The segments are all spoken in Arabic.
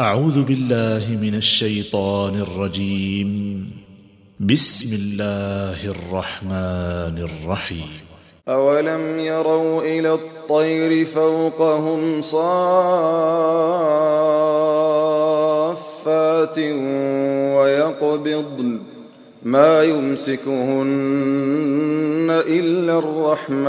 أعوذ بالله من الشيطان الرجيم. بسم الله الرحمن الرحيم. أولم يروا إلى الطير فوقهم صافات ويقبضن. ما يمسكهن إلا الرحمن.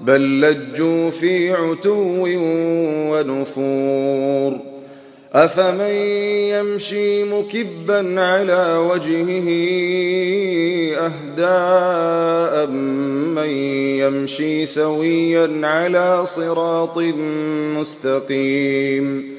بل لجوا في عتو ونفور. أفمن يمشي مكبا على وجهه أهداء من يمشي سويا على صراط مستقيم.